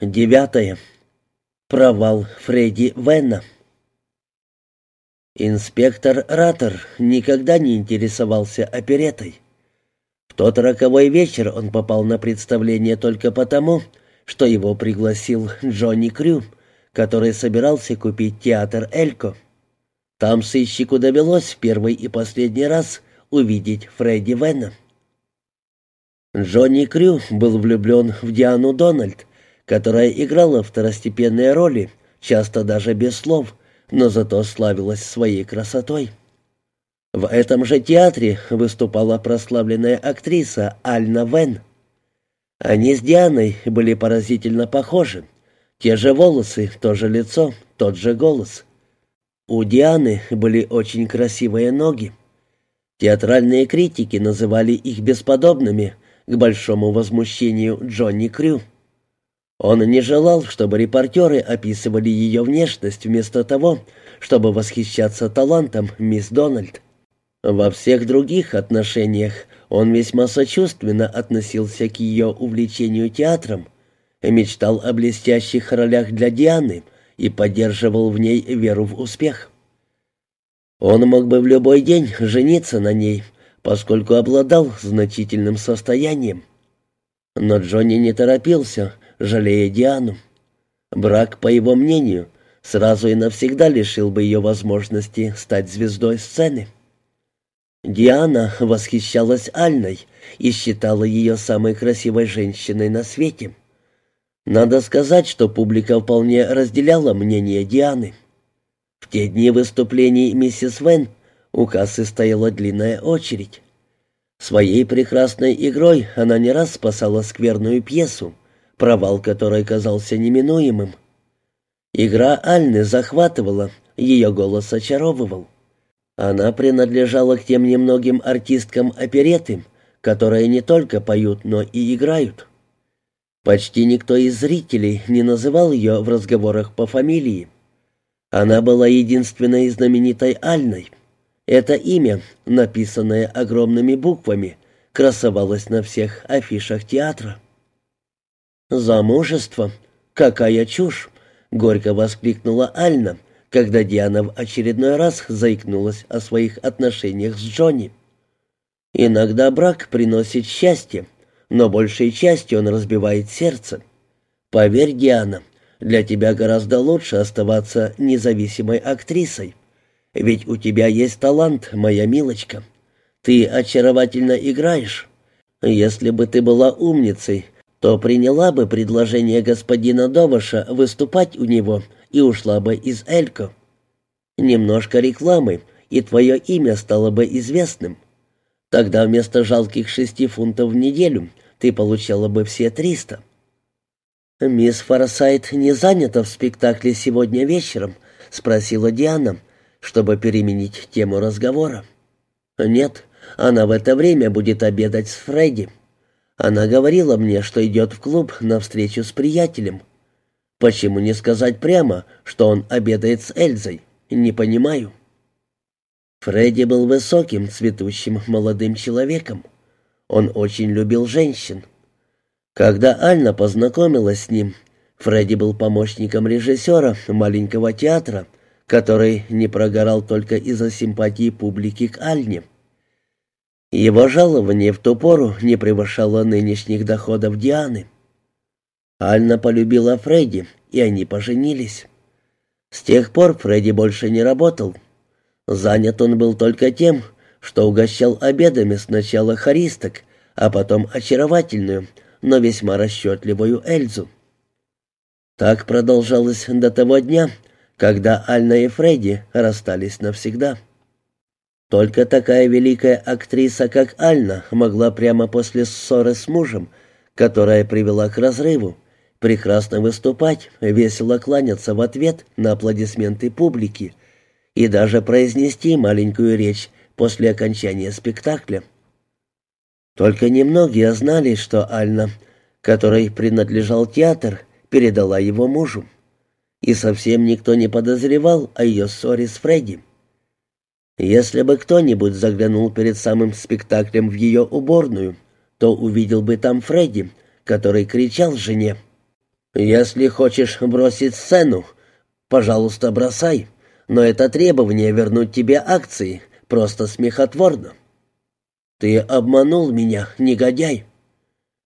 Девятое. Провал Фредди Венна. Инспектор Раттер никогда не интересовался оперетой. В тот роковой вечер он попал на представление только потому, что его пригласил Джонни Крю, который собирался купить театр «Элько». Там сыщику довелось в первый и последний раз увидеть Фредди Венна. Джонни Крю был влюблен в Диану Дональд, которая играла второстепенные роли, часто даже без слов, но зато славилась своей красотой. В этом же театре выступала прославленная актриса Альна Вен. Они с Дианой были поразительно похожи. Те же волосы, то же лицо, тот же голос. У Дианы были очень красивые ноги. Театральные критики называли их бесподобными, к большому возмущению Джонни Крю. Он не желал, чтобы репортеры описывали ее внешность вместо того, чтобы восхищаться талантом мисс Дональд. Во всех других отношениях он весьма сочувственно относился к ее увлечению театром, мечтал о блестящих ролях для Дианы и поддерживал в ней веру в успех. Он мог бы в любой день жениться на ней, поскольку обладал значительным состоянием. Но Джонни не торопился, жалея Диану. Брак, по его мнению, сразу и навсегда лишил бы ее возможности стать звездой сцены. Диана восхищалась Альной и считала ее самой красивой женщиной на свете. Надо сказать, что публика вполне разделяла мнение Дианы. В те дни выступлений миссис Вен у кассы стояла длинная очередь. Своей прекрасной игрой она не раз спасала скверную пьесу, провал которой казался неминуемым. Игра Альны захватывала, ее голос очаровывал. Она принадлежала к тем немногим артисткам опереты, которые не только поют, но и играют. Почти никто из зрителей не называл ее в разговорах по фамилии. Она была единственной знаменитой Альной. Это имя, написанное огромными буквами, красовалось на всех афишах театра. «Замужество? Какая чушь!» — горько воскликнула Альна, когда Диана в очередной раз заикнулась о своих отношениях с Джонни. «Иногда брак приносит счастье, но большей частью он разбивает сердце. Поверь, Диана, для тебя гораздо лучше оставаться независимой актрисой. Ведь у тебя есть талант, моя милочка. Ты очаровательно играешь. Если бы ты была умницей, то приняла бы предложение господина Доваша выступать у него и ушла бы из Элько. Немножко рекламы, и твое имя стало бы известным. Тогда вместо жалких шести фунтов в неделю ты получала бы все триста. «Мисс Форсайт не занята в спектакле сегодня вечером?» — спросила Диана, чтобы переменить тему разговора. «Нет, она в это время будет обедать с Фредди». Она говорила мне, что идет в клуб на встречу с приятелем. Почему не сказать прямо, что он обедает с Эльзой? Не понимаю. Фредди был высоким, цветущим молодым человеком. Он очень любил женщин. Когда Альна познакомилась с ним, Фредди был помощником режиссера маленького театра, который не прогорал только из-за симпатии публики к Альне. Его жалование в ту пору не превышало нынешних доходов Дианы. Альна полюбила Фредди, и они поженились. С тех пор Фредди больше не работал. Занят он был только тем, что угощал обедами сначала харисток, а потом очаровательную, но весьма расчетливую Эльзу. Так продолжалось до того дня, когда Альна и Фредди расстались навсегда. Только такая великая актриса, как Альна, могла прямо после ссоры с мужем, которая привела к разрыву, прекрасно выступать, весело кланяться в ответ на аплодисменты публики и даже произнести маленькую речь после окончания спектакля. Только немногие знали, что Альна, которой принадлежал театр, передала его мужу. И совсем никто не подозревал о ее ссоре с Фредди. Если бы кто-нибудь заглянул перед самым спектаклем в ее уборную, то увидел бы там Фредди, который кричал жене. «Если хочешь бросить сцену, пожалуйста, бросай, но это требование вернуть тебе акции просто смехотворно». «Ты обманул меня, негодяй!»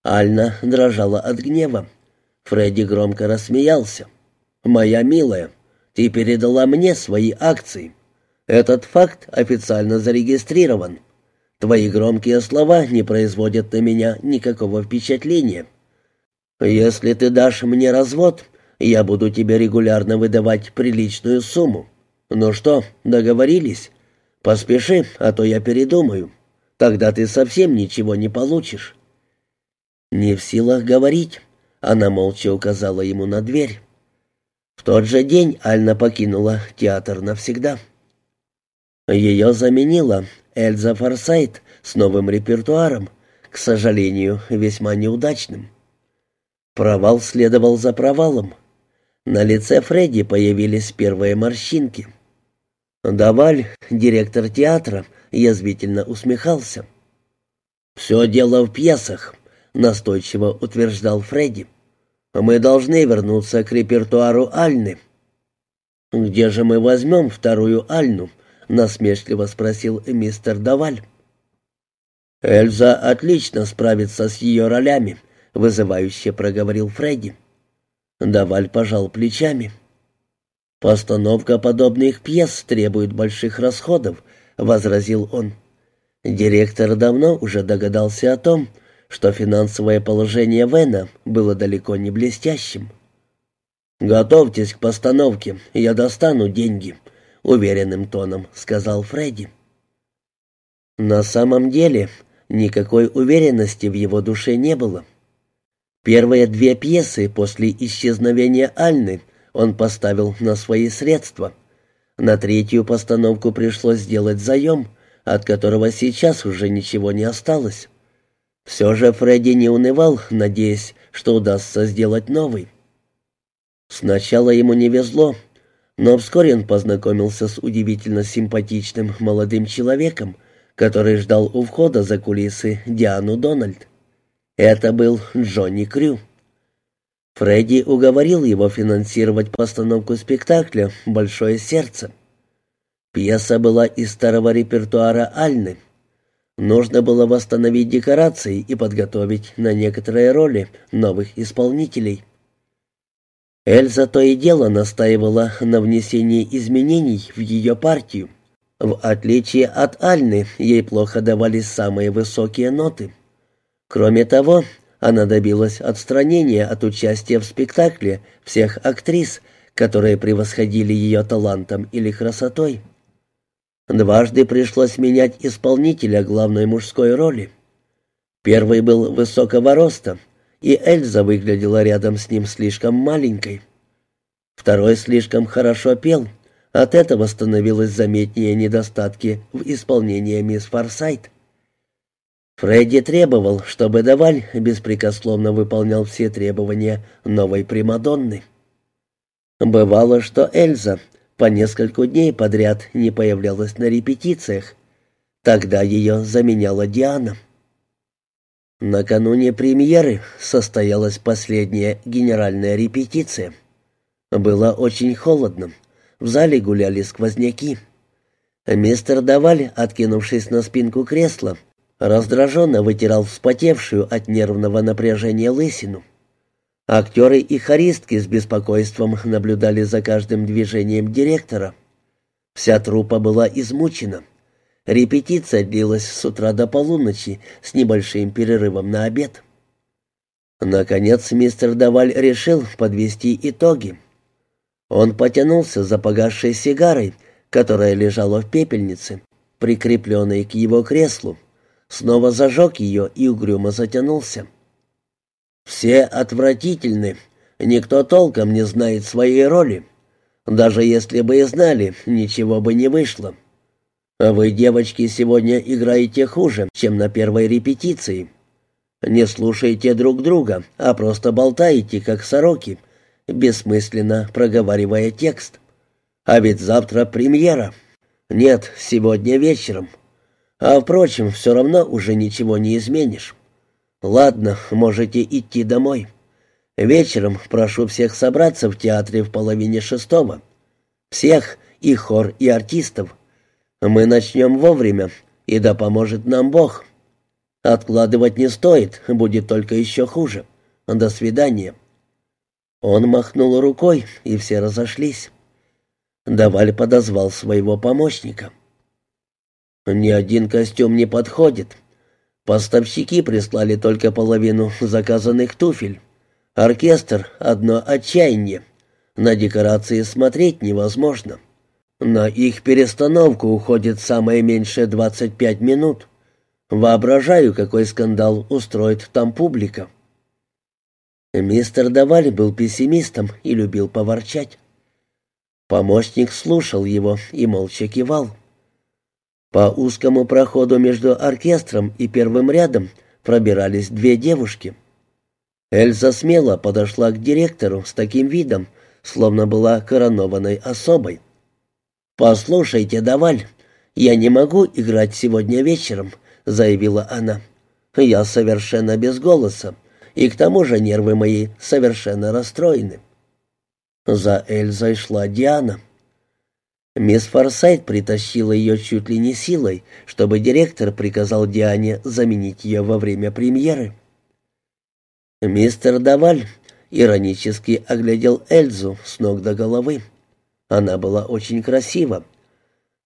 Альна дрожала от гнева. Фредди громко рассмеялся. «Моя милая, ты передала мне свои акции. Этот факт официально зарегистрирован. Твои громкие слова не производят на меня никакого впечатления. Если ты дашь мне развод, я буду тебе регулярно выдавать приличную сумму. Ну что, договорились? Поспеши, а то я передумаю. Тогда ты совсем ничего не получишь». Не в силах говорить, она молча указала ему на дверь. В тот же день Альна покинула театр навсегда. Ее заменила Эльза Форсайт с новым репертуаром, к сожалению, весьма неудачным. Провал следовал за провалом. На лице Фредди появились первые морщинки. Даваль, директор театра, язвительно усмехался. «Все дело в пьесах», — настойчиво утверждал Фредди. «Мы должны вернуться к репертуару Альны». «Где же мы возьмем вторую Альну?» — насмешливо спросил мистер Даваль. «Эльза отлично справится с ее ролями», — вызывающе проговорил Фредди. Даваль пожал плечами. «Постановка подобных пьес требует больших расходов», — возразил он. Директор давно уже догадался о том, что финансовое положение Вена было далеко не блестящим. «Готовьтесь к постановке, я достану деньги», — уверенным тоном сказал Фредди. На самом деле никакой уверенности в его душе не было. Первые две пьесы после исчезновения Альны он поставил на свои средства. На третью постановку пришлось сделать заем, от которого сейчас уже ничего не осталось. Все же Фредди не унывал, надеясь, что удастся сделать новый. Сначала ему не везло, но вскоре он познакомился с удивительно симпатичным молодым человеком, который ждал у входа за кулисы Диану Дональд. Это был Джонни Крю. Фредди уговорил его финансировать постановку спектакля «Большое сердце». Пьеса была из старого репертуара Альны. Нужно было восстановить декорации и подготовить на некоторые роли новых исполнителей. Эльза то и дело настаивала на внесении изменений в ее партию. В отличие от Альны, ей плохо давались самые высокие ноты. Кроме того, она добилась отстранения от участия в спектакле всех актрис, которые превосходили ее талантом или красотой. Дважды пришлось менять исполнителя главной мужской роли. Первый был высокого роста, и Эльза выглядела рядом с ним слишком маленькой. Второй слишком хорошо пел, от этого становилось заметнее недостатки в исполнении мисс Форсайт. Фредди требовал, чтобы Даваль беспрекословно выполнял все требования новой Примадонны. Бывало, что Эльза по нескольку дней подряд не появлялась на репетициях. Тогда ее заменяла Диана. Накануне премьеры состоялась последняя генеральная репетиция. Было очень холодно. В зале гуляли сквозняки. Мистер Даваль, откинувшись на спинку кресла, раздраженно вытирал вспотевшую от нервного напряжения лысину. Актеры и хористки с беспокойством наблюдали за каждым движением директора. Вся труппа была измучена. Репетиция длилась с утра до полуночи с небольшим перерывом на обед. Наконец мистер Даваль решил подвести итоги. Он потянулся за погасшей сигарой, которая лежала в пепельнице, прикрепленной к его креслу, снова зажег ее и угрюмо затянулся. «Все отвратительны, никто толком не знает своей роли. Даже если бы и знали, ничего бы не вышло. А вы, девочки, сегодня играете хуже, чем на первой репетиции. Не слушаете друг друга, а просто болтаете, как сороки, бессмысленно проговаривая текст. А ведь завтра премьера. Нет, сегодня вечером. А, впрочем, все равно уже ничего не изменишь. Ладно, можете идти домой. Вечером прошу всех собраться в театре в половине шестого. Всех, и хор, и артистов. Мы начнем вовремя, и да поможет нам Бог. Откладывать не стоит, будет только еще хуже. До свидания». Он махнул рукой, и все разошлись. Даваль подозвал своего помощника. «Ни один костюм не подходит. Поставщики прислали только половину заказанных туфель. Оркестр — одно отчаяние. На декорации смотреть невозможно. На их перестановку уходит самое меньшее 25 минут. Воображаю, какой скандал устроит там публика». Мистер Даваль был пессимистом и любил поворчать. Помощник слушал его и молча кивал. По узкому проходу между оркестром и первым рядом пробирались две девушки. Эльза смело подошла к директору с таким видом, словно была коронованной особой. «Послушайте, Даваль, я не могу играть сегодня вечером», — заявила она. «Я совершенно без голоса и к тому же нервы мои совершенно расстроены. За Эльзой шла Диана. Мисс Форсайт притащила ее чуть ли не силой, чтобы директор приказал Диане заменить ее во время премьеры. Мистер Даваль иронически оглядел Эльзу с ног до головы. Она была очень красива.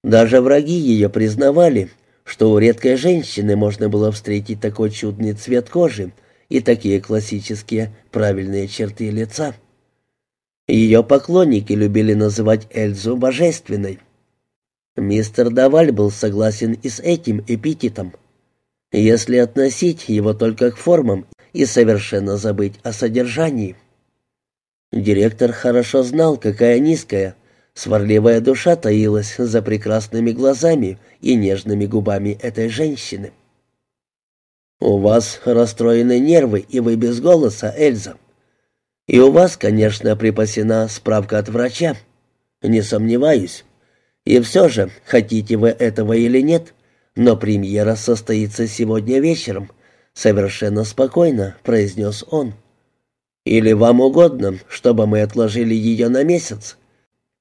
Даже враги ее признавали, что у редкой женщины можно было встретить такой чудный цвет кожи и такие классические правильные черты лица. Ее поклонники любили называть Эльзу божественной. Мистер Даваль был согласен и с этим эпитетом, если относить его только к формам и совершенно забыть о содержании. Директор хорошо знал, какая низкая, сварливая душа таилась за прекрасными глазами и нежными губами этой женщины. «У вас расстроены нервы, и вы без голоса, Эльза. И у вас, конечно, припасена справка от врача. Не сомневаюсь. И все же, хотите вы этого или нет, но премьера состоится сегодня вечером», — совершенно спокойно произнес он. «Или вам угодно, чтобы мы отложили ее на месяц?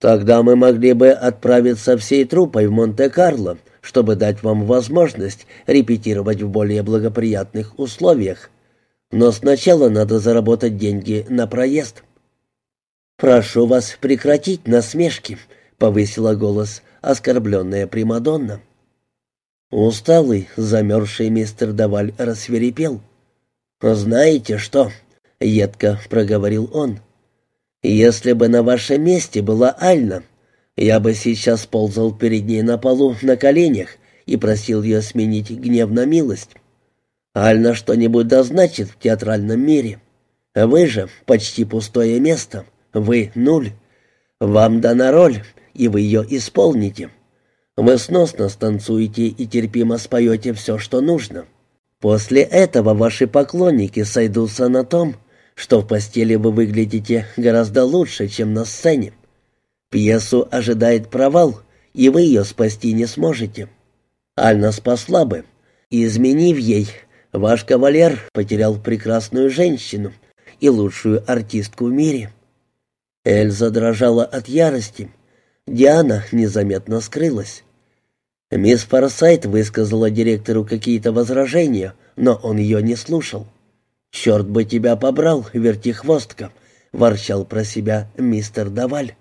Тогда мы могли бы отправиться всей труппой в Монте-Карло, чтобы дать вам возможность репетировать в более благоприятных условиях. Но сначала надо заработать деньги на проезд». «Прошу вас прекратить насмешки», — повысила голос оскорбленная Примадонна. Усталый, замерзший мистер Даваль рассверепел. «Знаете что?» — едко проговорил он. «Если бы на вашем месте была Альна, я бы сейчас ползал перед ней на полу на коленях и просил ее сменить гнев на милость. Альна что-нибудь дозначит в театральном мире. Вы же почти пустое место. Вы нуль. Вам дана роль, и вы ее исполните. Вы сносно станцуете и терпимо споете все, что нужно. После этого ваши поклонники сойдутся на том, что в постели вы выглядите гораздо лучше, чем на сцене. Пьесу ожидает провал, и вы ее спасти не сможете. Альна спасла бы. Изменив ей, ваш кавалер потерял прекрасную женщину и лучшую артистку в мире. Эльза дрожала от ярости. Диана незаметно скрылась. Мисс Форсайт высказала директору какие-то возражения, но он ее не слушал. «Черт бы тебя побрал, вертихвостка!» — ворчал про себя мистер Даваль.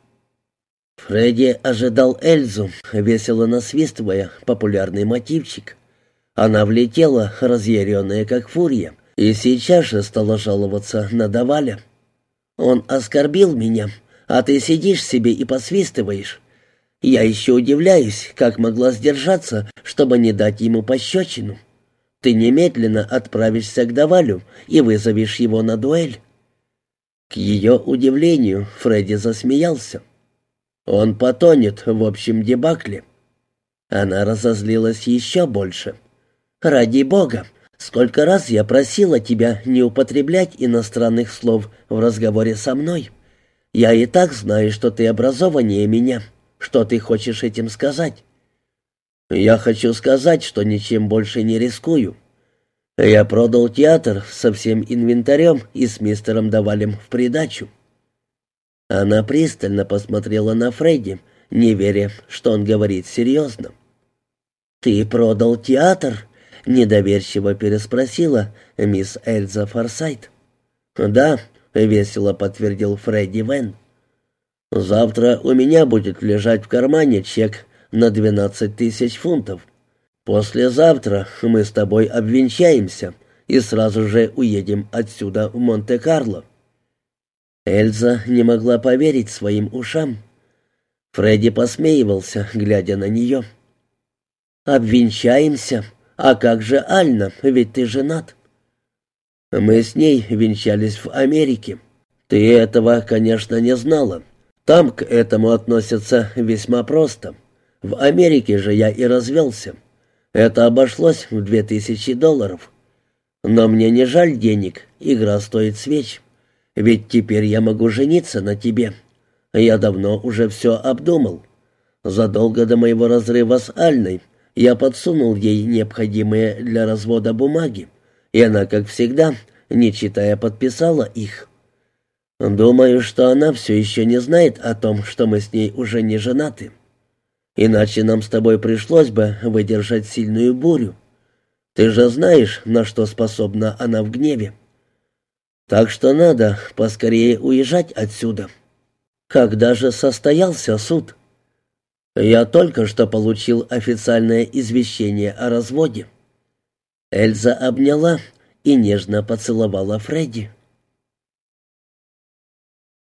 Фредди ожидал Эльзу, весело насвистывая популярный мотивчик. Она влетела, разъяренная как фурия, и сейчас же стала жаловаться на Даваля. «Он оскорбил меня, а ты сидишь себе и посвистываешь. Я еще удивляюсь, как могла сдержаться, чтобы не дать ему пощечину. Ты немедленно отправишься к Давалю и вызовешь его на дуэль». К ее удивлению Фредди засмеялся. Он потонет в общем дебакле. Она разозлилась еще больше. «Ради бога, сколько раз я просила тебя не употреблять иностранных слов в разговоре со мной. Я и так знаю, что ты образованнее меня. Что ты хочешь этим сказать?» «Я хочу сказать, что ничем больше не рискую. Я продал театр со всем инвентарем и с мистером Давалем в придачу. Она пристально посмотрела на Фредди, не веря, что он говорит серьезно. «Ты продал театр?» — недоверчиво переспросила мисс Эльза Форсайт. «Да», — весело подтвердил Фредди Вен. «Завтра у меня будет лежать в кармане чек на двенадцать тысяч фунтов. Послезавтра мы с тобой обвенчаемся и сразу же уедем отсюда в Монте-Карло». Эльза не могла поверить своим ушам. Фредди посмеивался, глядя на нее. «Обвенчаемся? А как же Альна, ведь ты женат?» «Мы с ней венчались в Америке. Ты этого, конечно, не знала. Там к этому относятся весьма просто. В Америке же я и развелся. Это обошлось в две тысячи долларов. Но мне не жаль денег, игра стоит свеч. Ведь теперь я могу жениться на тебе. Я давно уже все обдумал. Задолго до моего разрыва с Альной я подсунул ей необходимые для развода бумаги, и она, как всегда, не читая, подписала их. Думаю, что она все еще не знает о том, что мы с ней уже не женаты. Иначе нам с тобой пришлось бы выдержать сильную бурю. Ты же знаешь, на что способна она в гневе. Так что надо поскорее уезжать отсюда. Когда же состоялся суд? Я только что получил официальное извещение о разводе. Эльза обняла и нежно поцеловала Фредди.